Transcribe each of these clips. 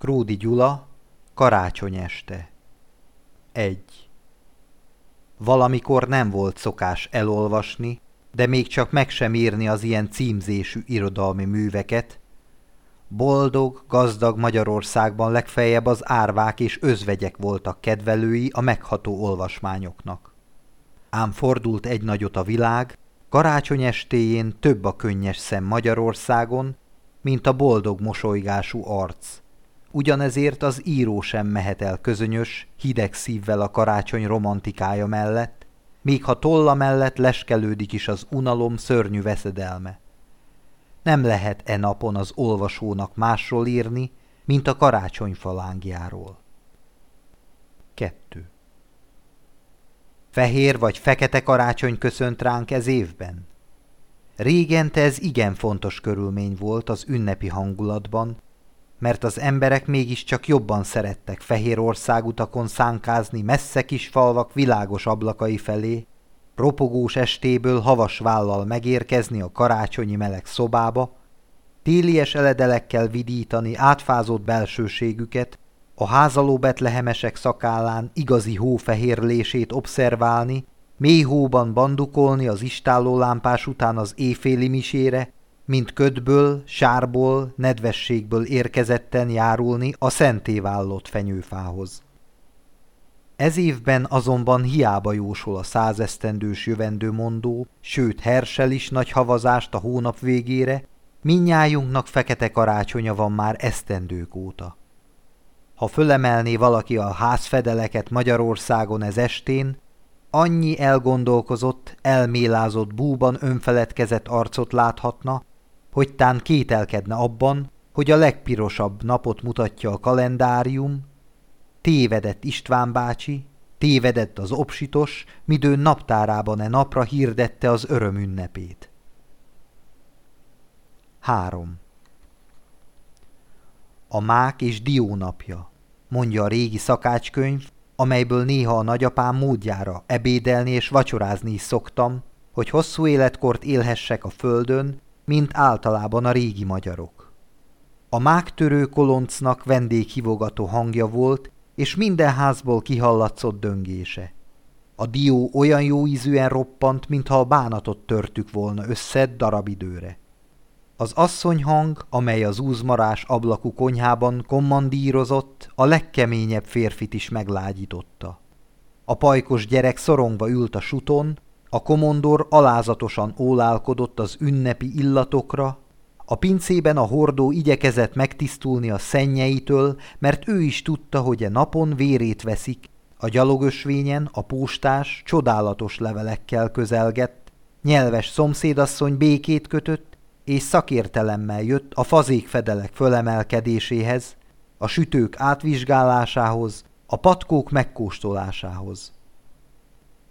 Kródi Gyula, karácsony este. 1. Valamikor nem volt szokás elolvasni, de még csak meg sem írni az ilyen címzésű irodalmi műveket. Boldog, gazdag Magyarországban legfeljebb az árvák és özvegyek voltak kedvelői a megható olvasmányoknak. Ám fordult egy nagyot a világ, karácsony estéjén több a könnyes szem Magyarországon, mint a boldog mosolygású arc. Ugyanezért az író sem mehet el közönyös, hideg szívvel a karácsony romantikája mellett, még ha tolla mellett leskelődik is az unalom szörnyű veszedelme. Nem lehet e napon az olvasónak másról írni, mint a karácsony falángjáról. 2. Fehér vagy fekete karácsony köszönt ránk ez évben? Régente ez igen fontos körülmény volt az ünnepi hangulatban, mert az emberek mégiscsak jobban szerettek fehér országutakon szánkázni messze kis falvak világos ablakai felé, ropogós estéből havas vállal megérkezni a karácsonyi meleg szobába, télies eledelekkel vidítani átfázott belsőségüket, a házaló betlehemesek szakállán igazi hófehérlését obszerválni, mély hóban bandukolni az istállólámpás után az éjféli misére, mint ködből, sárból, nedvességből érkezetten járulni a szentévállott fenyőfához. Ez évben azonban hiába jósol a százesztendős jövendőmondó, sőt Hersel is nagy havazást a hónap végére, minnyájunknak fekete karácsonya van már esztendők óta. Ha fölemelné valaki a házfedeleket Magyarországon ez estén, annyi elgondolkozott, elmélázott búban önfeledkezett arcot láthatna, hogy tán kételkedne abban, hogy a legpirosabb napot mutatja a kalendárium, tévedett István bácsi, tévedett az obsitos, midő naptárában e napra hirdette az öröm ünnepét. 3. A mák és dió napja, mondja a régi szakácskönyv, amelyből néha a nagyapám módjára ebédelni és vacsorázni is szoktam, hogy hosszú életkort élhessek a földön, mint általában a régi magyarok. A mágtörő koloncnak vendéghivogató hangja volt, és minden házból kihallatszott döngése. A dió olyan jó ízűen roppant, mintha a bánatot törtük volna össze darabidőre. Az asszonyhang, amely az úzmarás ablakú konyhában kommandírozott, a legkeményebb férfit is meglágyította. A pajkos gyerek szorongva ült a suton, a komondor alázatosan ólálkodott az ünnepi illatokra, a pincében a hordó igyekezett megtisztulni a szennyeitől, mert ő is tudta, hogy e napon vérét veszik. A gyalogösvényen a postás csodálatos levelekkel közelgett, nyelves szomszédasszony békét kötött, és szakértelemmel jött a fazékfedelek fölemelkedéséhez, a sütők átvizsgálásához, a patkók megkóstolásához.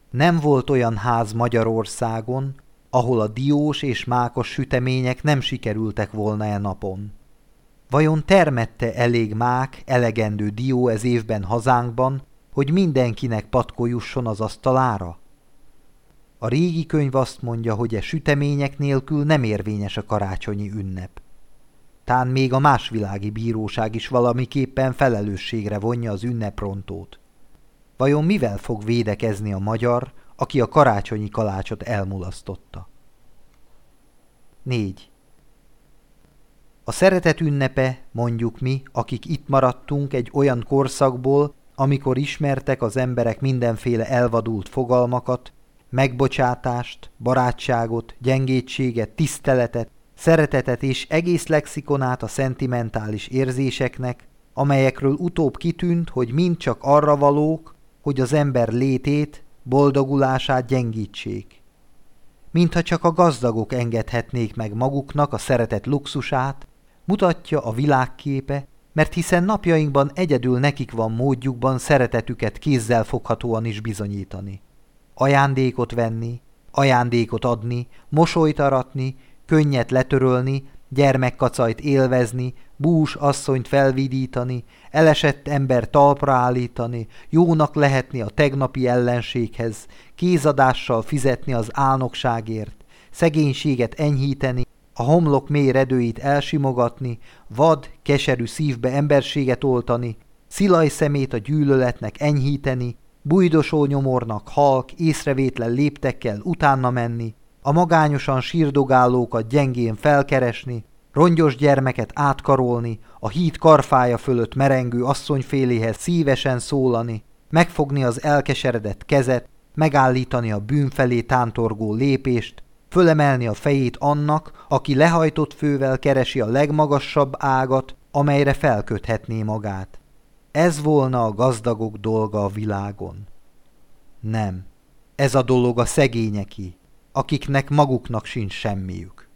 Nem volt olyan ház Magyarországon, ahol a diós és mákos sütemények nem sikerültek volna e napon. Vajon termette elég mák, elegendő dió ez évben hazánkban, hogy mindenkinek patkó az asztalára? A régi könyv azt mondja, hogy e sütemények nélkül nem érvényes a karácsonyi ünnep. Tán még a másvilági bíróság is valamiképpen felelősségre vonja az ünneprontót. Vajon mivel fog védekezni a magyar, aki a karácsonyi kalácsot elmulasztotta? 4. A szeretet ünnepe, mondjuk mi, akik itt maradtunk egy olyan korszakból, amikor ismertek az emberek mindenféle elvadult fogalmakat, megbocsátást, barátságot, gyengétséget, tiszteletet, szeretetet és egész lexikonát a szentimentális érzéseknek, amelyekről utóbb kitűnt, hogy mind csak arra valók, hogy az ember létét, boldogulását gyengítsék. Mintha csak a gazdagok engedhetnék meg maguknak a szeretet luxusát, mutatja a világképe, mert hiszen napjainkban egyedül nekik van módjukban szeretetüket kézzel foghatóan is bizonyítani. Ajándékot venni, ajándékot adni, mosolyt aratni, könnyet letörölni, gyermekkacajt élvezni, bús asszonyt felvidítani, elesett ember talpra állítani, jónak lehetni a tegnapi ellenséghez, kézadással fizetni az álnokságért, szegénységet enyhíteni, a homlok mély redőit elsimogatni, vad, keserű szívbe emberséget oltani, szilaj szemét a gyűlöletnek enyhíteni, bujdosó nyomornak halk, észrevétlen léptekkel utána menni, a magányosan sírdogálókat gyengén felkeresni, rongyos gyermeket átkarolni, a híd karfája fölött merengő asszonyféléhez szívesen szólani, megfogni az elkeseredett kezet, megállítani a bűn felé tántorgó lépést, fölemelni a fejét annak, aki lehajtott fővel keresi a legmagasabb ágat, amelyre felköthetné magát. Ez volna a gazdagok dolga a világon. Nem, ez a dolog a szegényeké, akiknek maguknak sincs semmiük.